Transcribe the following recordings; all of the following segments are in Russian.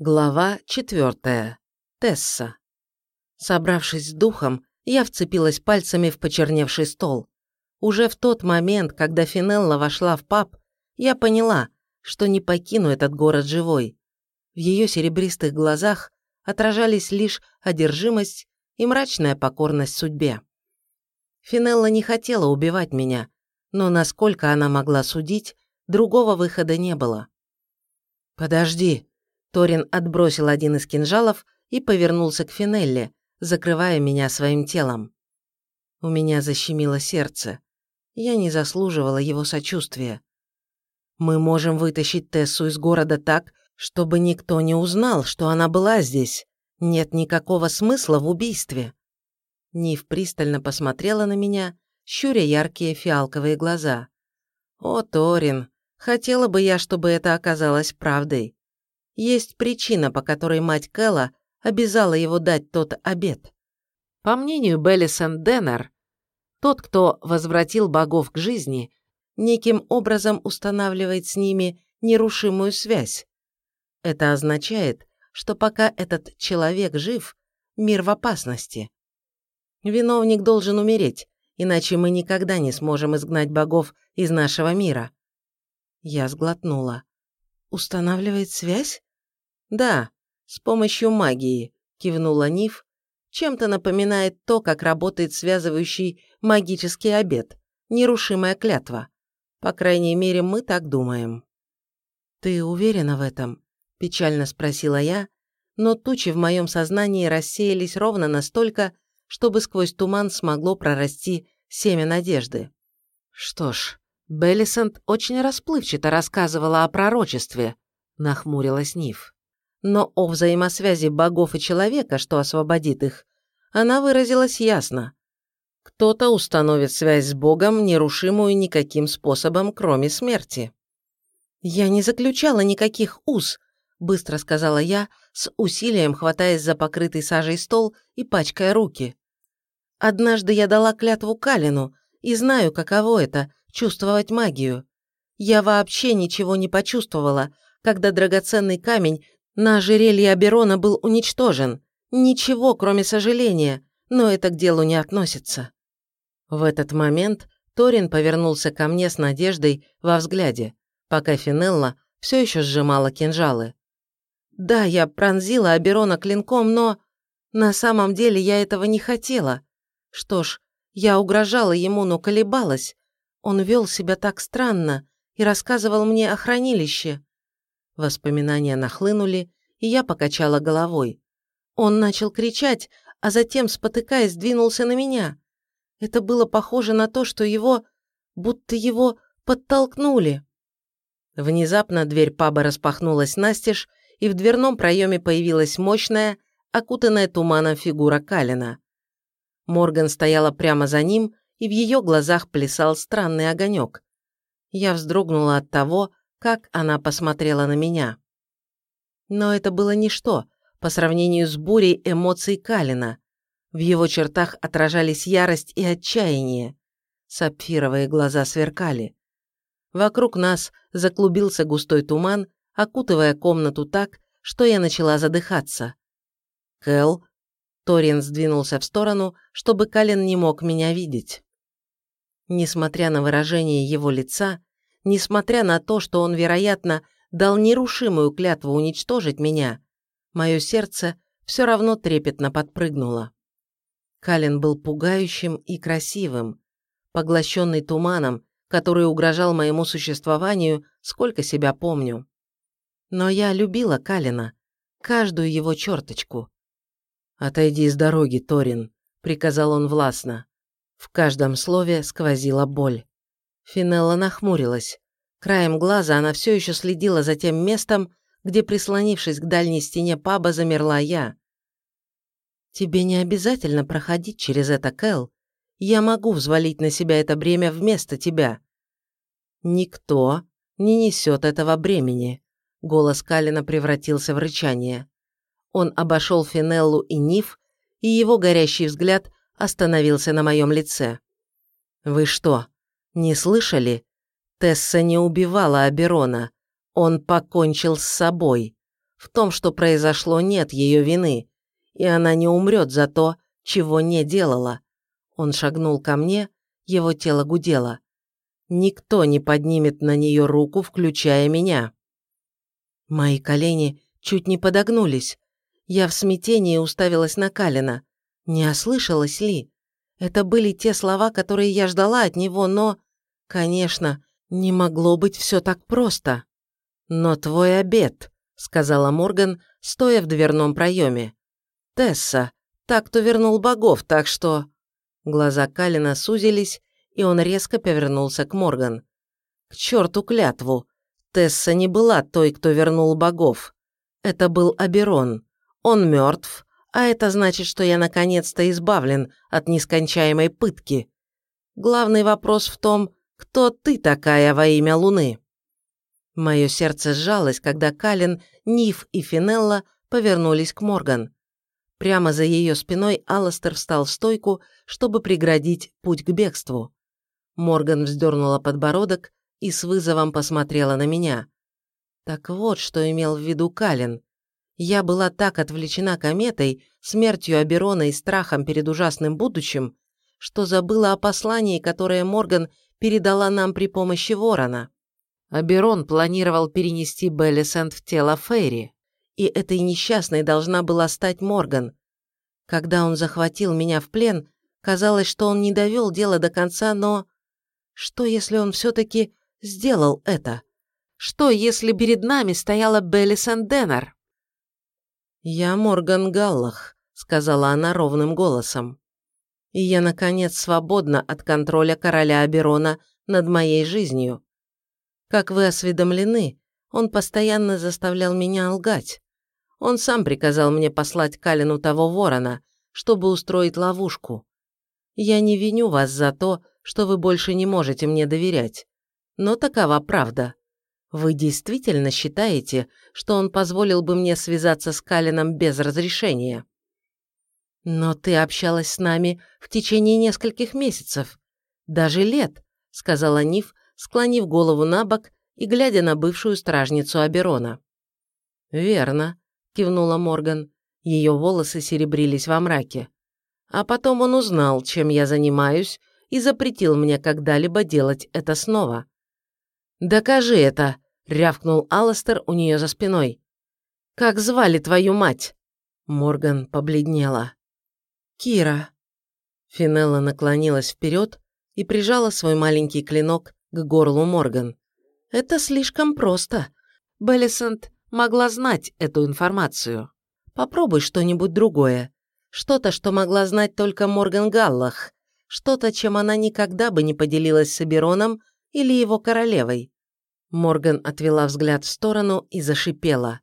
Глава четвертая. Тесса. Собравшись с духом, я вцепилась пальцами в почерневший стол. Уже в тот момент, когда Финелла вошла в паб, я поняла, что не покину этот город живой. В ее серебристых глазах отражались лишь одержимость и мрачная покорность судьбе. Финелла не хотела убивать меня, но насколько она могла судить, другого выхода не было. «Подожди», Торин отбросил один из кинжалов и повернулся к Финелле, закрывая меня своим телом. У меня защемило сердце. Я не заслуживала его сочувствия. Мы можем вытащить Тессу из города так, чтобы никто не узнал, что она была здесь. Нет никакого смысла в убийстве. Нив пристально посмотрела на меня, щуря яркие фиалковые глаза. «О, Торин, хотела бы я, чтобы это оказалось правдой. Есть причина, по которой мать Кэлла обязала его дать тот обед. По мнению Беллисон Деннер, тот, кто возвратил богов к жизни, неким образом устанавливает с ними нерушимую связь. Это означает, что пока этот человек жив, мир в опасности. Виновник должен умереть, иначе мы никогда не сможем изгнать богов из нашего мира. Я сглотнула. «Устанавливает связь?» «Да, с помощью магии», – кивнула Ниф. «Чем-то напоминает то, как работает связывающий магический обед, нерушимая клятва. По крайней мере, мы так думаем». «Ты уверена в этом?» – печально спросила я, но тучи в моем сознании рассеялись ровно настолько, чтобы сквозь туман смогло прорасти семя надежды. «Что ж, Беллисент очень расплывчато рассказывала о пророчестве», – нахмурилась Ниф но о взаимосвязи богов и человека, что освободит их, она выразилась ясно. Кто-то установит связь с Богом, нерушимую никаким способом, кроме смерти. «Я не заключала никаких уз», – быстро сказала я, с усилием хватаясь за покрытый сажей стол и пачкая руки. «Однажды я дала клятву Калину и знаю, каково это – чувствовать магию. Я вообще ничего не почувствовала, когда драгоценный камень на ожерелье Аберона был уничтожен. Ничего, кроме сожаления, но это к делу не относится. В этот момент Торин повернулся ко мне с надеждой во взгляде, пока Финелла все еще сжимала кинжалы. Да, я пронзила Аберона клинком, но... На самом деле я этого не хотела. Что ж, я угрожала ему, но колебалась. Он вел себя так странно и рассказывал мне о хранилище. Воспоминания нахлынули, и я покачала головой. Он начал кричать, а затем, спотыкаясь, двинулся на меня. Это было похоже на то, что его... будто его подтолкнули. Внезапно дверь паба распахнулась настежь, и в дверном проеме появилась мощная, окутанная туманом фигура Калина. Морган стояла прямо за ним, и в ее глазах плясал странный огонек. Я вздрогнула от того, как она посмотрела на меня. Но это было ничто по сравнению с бурей эмоций Калина. В его чертах отражались ярость и отчаяние. Сапфировые глаза сверкали. Вокруг нас заклубился густой туман, окутывая комнату так, что я начала задыхаться. «Кэл?» Торин сдвинулся в сторону, чтобы Калин не мог меня видеть. Несмотря на выражение его лица, Несмотря на то, что он, вероятно, дал нерушимую клятву уничтожить меня, мое сердце все равно трепетно подпрыгнуло. Калин был пугающим и красивым, поглощенный туманом, который угрожал моему существованию, сколько себя помню. Но я любила Калина, каждую его черточку. «Отойди с дороги, Торин», — приказал он властно. В каждом слове сквозила боль. Финелла нахмурилась. Краем глаза она все еще следила за тем местом, где, прислонившись к дальней стене паба, замерла я. «Тебе не обязательно проходить через это, Кэл. Я могу взвалить на себя это бремя вместо тебя». «Никто не несет этого бремени», — голос Калина превратился в рычание. Он обошел Финеллу и Ниф, и его горящий взгляд остановился на моем лице. «Вы что, не слышали? Тесса не убивала Аберона. Он покончил с собой. В том, что произошло, нет ее вины, и она не умрет за то, чего не делала. Он шагнул ко мне, его тело гудело. Никто не поднимет на нее руку, включая меня. Мои колени чуть не подогнулись. Я в смятении уставилась на Калина. Не ослышалась ли? Это были те слова, которые я ждала от него, но... Конечно, не могло быть все так просто. «Но твой обед», — сказала Морган, стоя в дверном проеме. «Тесса, так кто вернул богов, так что...» Глаза Калина сузились, и он резко повернулся к Морган. «К черту клятву! Тесса не была той, кто вернул богов. Это был Аберон. Он мертв, а это значит, что я наконец-то избавлен от нескончаемой пытки. Главный вопрос в том, кто ты такая во имя Луны?» Мое сердце сжалось, когда Калин, Ниф и Финелла повернулись к Морган. Прямо за ее спиной Алластер встал в стойку, чтобы преградить путь к бегству. Морган вздернула подбородок и с вызовом посмотрела на меня. Так вот, что имел в виду Калин. Я была так отвлечена кометой, смертью Аберона и страхом перед ужасным будущим, что забыла о послании, которое Морган передала нам при помощи ворона. Аберон планировал перенести Беллисент в тело Фейри, и этой несчастной должна была стать Морган. Когда он захватил меня в плен, казалось, что он не довел дело до конца, но... Что, если он все-таки сделал это? Что, если перед нами стояла Беллисон Деннер? «Я Морган Галлах», — сказала она ровным голосом. «И я, наконец, свободна от контроля короля Аберона над моей жизнью. Как вы осведомлены, он постоянно заставлял меня лгать. Он сам приказал мне послать Калину того ворона, чтобы устроить ловушку. Я не виню вас за то, что вы больше не можете мне доверять. Но такова правда. Вы действительно считаете, что он позволил бы мне связаться с Калином без разрешения? Но ты общалась с нами в течение нескольких месяцев, даже лет, сказала Ниф, склонив голову на бок и глядя на бывшую стражницу Аберона. «Верно», — кивнула Морган. Ее волосы серебрились во мраке. А потом он узнал, чем я занимаюсь, и запретил мне когда-либо делать это снова. «Докажи это!» — рявкнул Алластер у нее за спиной. «Как звали твою мать?» Морган побледнела. «Кира». Финелла наклонилась вперед и прижала свой маленький клинок к горлу Морган. «Это слишком просто. Беллисент могла знать эту информацию. Попробуй что-нибудь другое. Что-то, что могла знать только Морган Галлах, что-то, чем она никогда бы не поделилась с Абероном или его королевой. Морган отвела взгляд в сторону и зашипела.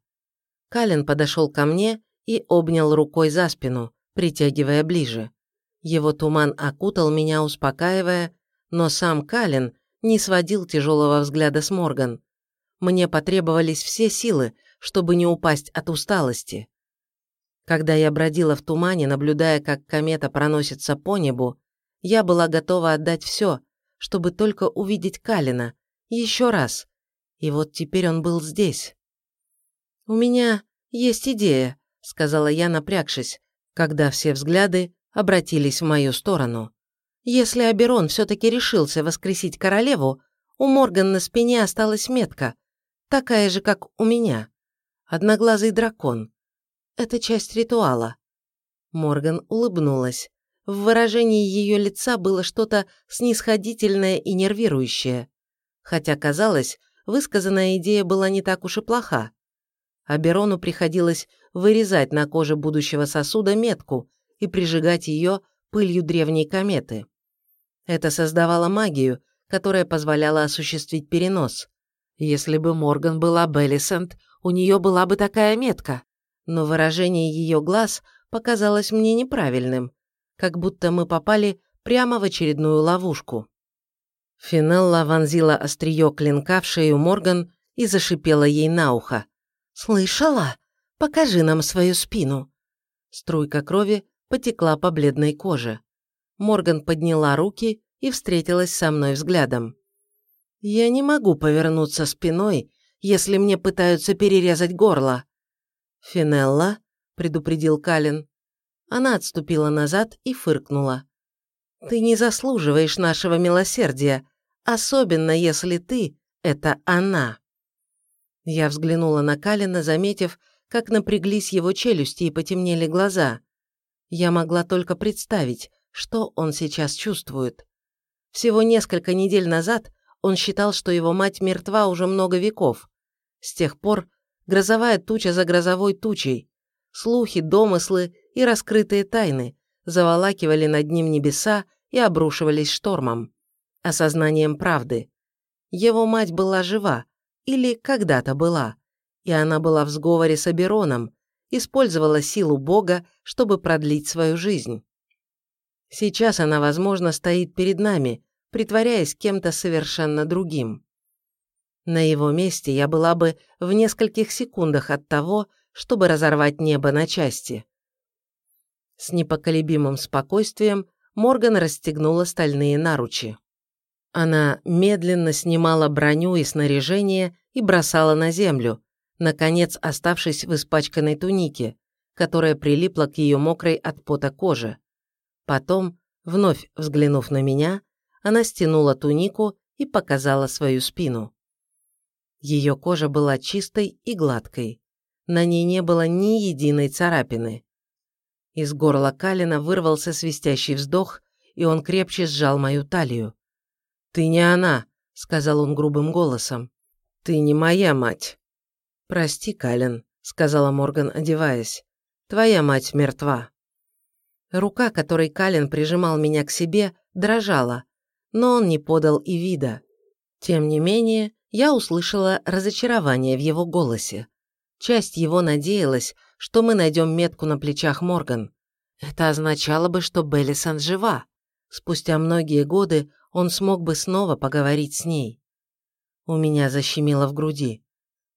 Калин подошел ко мне и обнял рукой за спину, притягивая ближе. Его туман окутал меня, успокаивая, но сам Калин не сводил тяжелого взгляда с Морган. Мне потребовались все силы, чтобы не упасть от усталости. Когда я бродила в тумане, наблюдая, как комета проносится по небу, я была готова отдать все, чтобы только увидеть Калина. Еще раз. И вот теперь он был здесь. «У меня есть идея», — сказала я, напрягшись, когда все взгляды обратились в мою сторону. «Если Аберон все-таки решился воскресить королеву, у Морган на спине осталась метка, такая же, как у меня. Одноглазый дракон. Это часть ритуала». Морган улыбнулась. В выражении ее лица было что-то снисходительное и нервирующее. Хотя, казалось, высказанная идея была не так уж и плоха. Аберону приходилось вырезать на коже будущего сосуда метку и прижигать ее пылью древней кометы. Это создавало магию, которая позволяла осуществить перенос. Если бы Морган была Беллисент, у нее была бы такая метка, но выражение ее глаз показалось мне неправильным, как будто мы попали прямо в очередную ловушку. Финелла вонзила острие клинка в шею Морган и зашипела ей на ухо. «Слышала? Покажи нам свою спину!» Струйка крови потекла по бледной коже. Морган подняла руки и встретилась со мной взглядом. «Я не могу повернуться спиной, если мне пытаются перерезать горло. «Финелла», — предупредил Калин. Она отступила назад и фыркнула. «Ты не заслуживаешь нашего милосердия, особенно если ты — это она». Я взглянула на Калина, заметив, как напряглись его челюсти и потемнели глаза. Я могла только представить, что он сейчас чувствует. Всего несколько недель назад он считал, что его мать мертва уже много веков. С тех пор грозовая туча за грозовой тучей, слухи, домыслы и раскрытые тайны заволакивали над ним небеса и обрушивались штормом, осознанием правды. Его мать была жива, или когда-то была, и она была в сговоре с Абероном, использовала силу Бога, чтобы продлить свою жизнь. Сейчас она, возможно, стоит перед нами, притворяясь кем-то совершенно другим. На его месте я была бы в нескольких секундах от того, чтобы разорвать небо на части. С непоколебимым спокойствием Морган расстегнула стальные наручи. Она медленно снимала броню и снаряжение и бросала на землю, наконец оставшись в испачканной тунике, которая прилипла к ее мокрой от пота коже. Потом, вновь взглянув на меня, она стянула тунику и показала свою спину. Ее кожа была чистой и гладкой. На ней не было ни единой царапины. Из горла Калина вырвался свистящий вздох, и он крепче сжал мою талию. «Ты не она», — сказал он грубым голосом. «Ты не моя мать». «Прости, Калин», — сказала Морган, одеваясь. «Твоя мать мертва». Рука, которой Калин прижимал меня к себе, дрожала, но он не подал и вида. Тем не менее, я услышала разочарование в его голосе. Часть его надеялась, что мы найдем метку на плечах Морган. Это означало бы, что Беллисон жива. Спустя многие годы он смог бы снова поговорить с ней. У меня защемило в груди.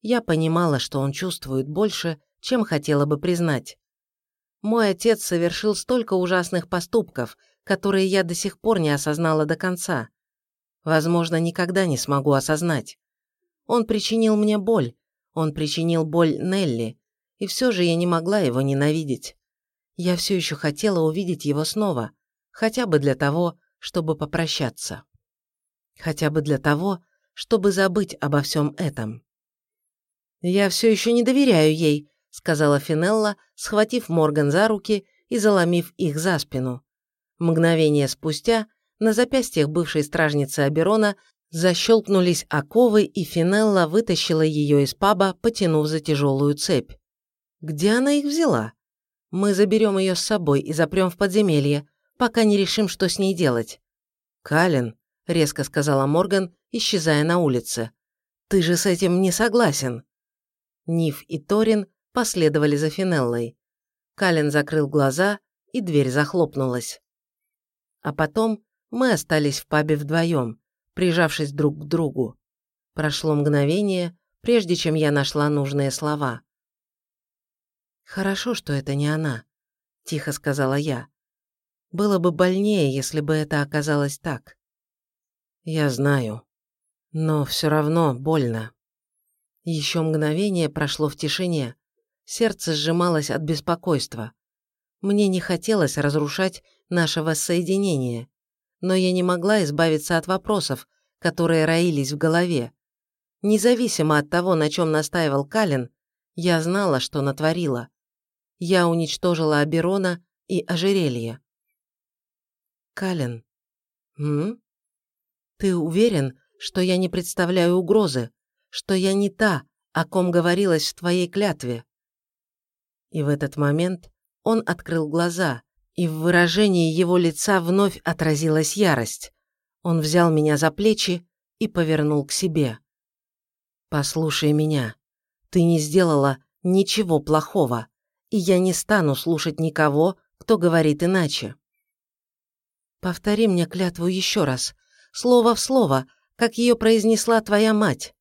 Я понимала, что он чувствует больше, чем хотела бы признать. Мой отец совершил столько ужасных поступков, которые я до сих пор не осознала до конца. Возможно, никогда не смогу осознать. Он причинил мне боль, он причинил боль Нелли, и все же я не могла его ненавидеть. Я все еще хотела увидеть его снова, хотя бы для того, чтобы попрощаться. Хотя бы для того, чтобы забыть обо всем этом. «Я все еще не доверяю ей», — сказала Финелла, схватив Морган за руки и заломив их за спину. Мгновение спустя на запястьях бывшей стражницы Аберона защелкнулись оковы, и Финелла вытащила ее из паба, потянув за тяжелую цепь. Где она их взяла? Мы заберем ее с собой и запрем в подземелье, пока не решим, что с ней делать. Калин, резко сказала Морган, исчезая на улице. Ты же с этим не согласен. Ниф и Торин последовали за Финеллой. Калин закрыл глаза, и дверь захлопнулась. А потом мы остались в пабе вдвоем, прижавшись друг к другу. Прошло мгновение, прежде чем я нашла нужные слова. «Хорошо, что это не она», – тихо сказала я. «Было бы больнее, если бы это оказалось так». «Я знаю. Но все равно больно». Еще мгновение прошло в тишине. Сердце сжималось от беспокойства. Мне не хотелось разрушать наше воссоединение, но я не могла избавиться от вопросов, которые роились в голове. Независимо от того, на чем настаивал Калин, я знала, что натворила. Я уничтожила Аберона и ожерелье. Калин. М? Ты уверен, что я не представляю угрозы, что я не та, о ком говорилось в твоей клятве?» И в этот момент он открыл глаза, и в выражении его лица вновь отразилась ярость. Он взял меня за плечи и повернул к себе. «Послушай меня. Ты не сделала ничего плохого и я не стану слушать никого, кто говорит иначе. Повтори мне клятву еще раз, слово в слово, как ее произнесла твоя мать.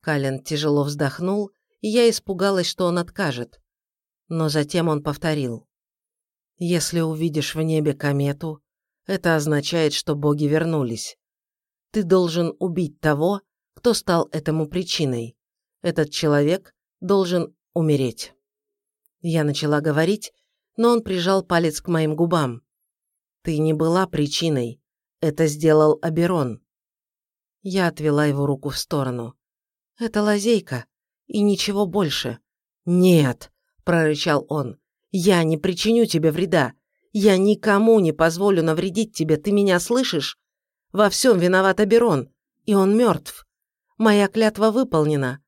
Кален тяжело вздохнул, и я испугалась, что он откажет. Но затем он повторил. «Если увидишь в небе комету, это означает, что боги вернулись. Ты должен убить того, кто стал этому причиной. Этот человек должен умереть». Я начала говорить, но он прижал палец к моим губам. «Ты не была причиной. Это сделал Аберон». Я отвела его руку в сторону. «Это лазейка. И ничего больше». «Нет», – прорычал он, – «я не причиню тебе вреда. Я никому не позволю навредить тебе, ты меня слышишь? Во всем виноват Аберон, и он мертв. Моя клятва выполнена.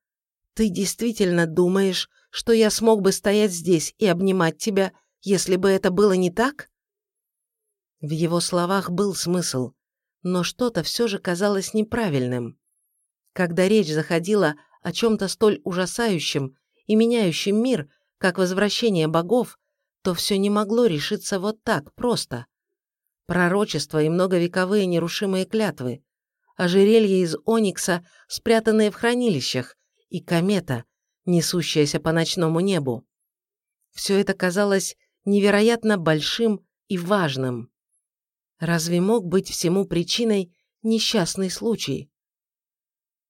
Ты действительно думаешь, что я смог бы стоять здесь и обнимать тебя, если бы это было не так?» В его словах был смысл, но что-то все же казалось неправильным. Когда речь заходила о чем-то столь ужасающем и меняющем мир, как возвращение богов, то все не могло решиться вот так, просто. Пророчества и многовековые нерушимые клятвы, ожерелье из оникса, спрятанные в хранилищах, и комета, несущаяся по ночному небу. Все это казалось невероятно большим и важным. Разве мог быть всему причиной несчастный случай?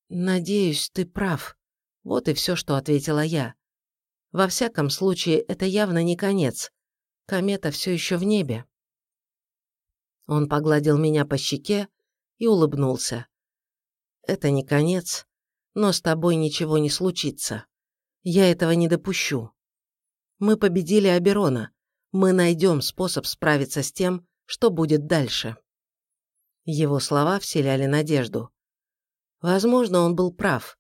«Надеюсь, ты прав», — вот и все, что ответила я. Во всяком случае, это явно не конец. Комета все еще в небе. Он погладил меня по щеке и улыбнулся. «Это не конец, но с тобой ничего не случится. Я этого не допущу. Мы победили Аберона. Мы найдем способ справиться с тем, что будет дальше». Его слова вселяли надежду. Возможно, он был прав.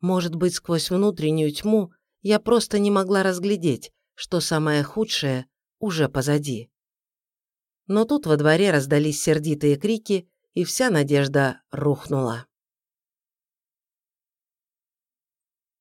Может быть, сквозь внутреннюю тьму я просто не могла разглядеть, что самое худшее уже позади. Но тут во дворе раздались сердитые крики, и вся надежда рухнула.